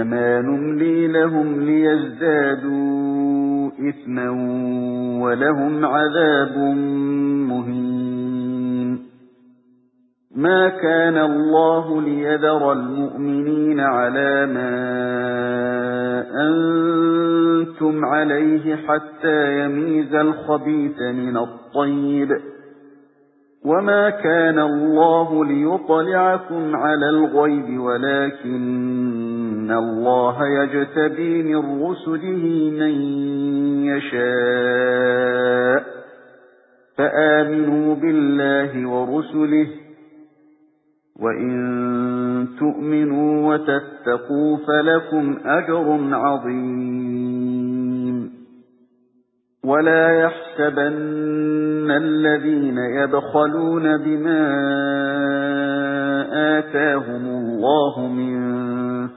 إنما نملي لهم ليزدادوا إثما ولهم عذاب مهين. ما كان الله ليذر المؤمنين على ما أنتم عليه حتى يميز الخبيث من الطيب. وما كان الله ليطلعكم على الغيب ولكن الله يجتبي من رسله من يشاء فآمنوا بالله ورسله وَإِن تُؤْمِنُوا وَتَتَّقُوا فَلَكُمْ أَجْرٌ عَظِيمٌ وَلَا يَحْسَبَنَّ الَّذِينَ يَبْخَلُونَ بِمَا آتَاهُمُ اللَّهُ مِنْ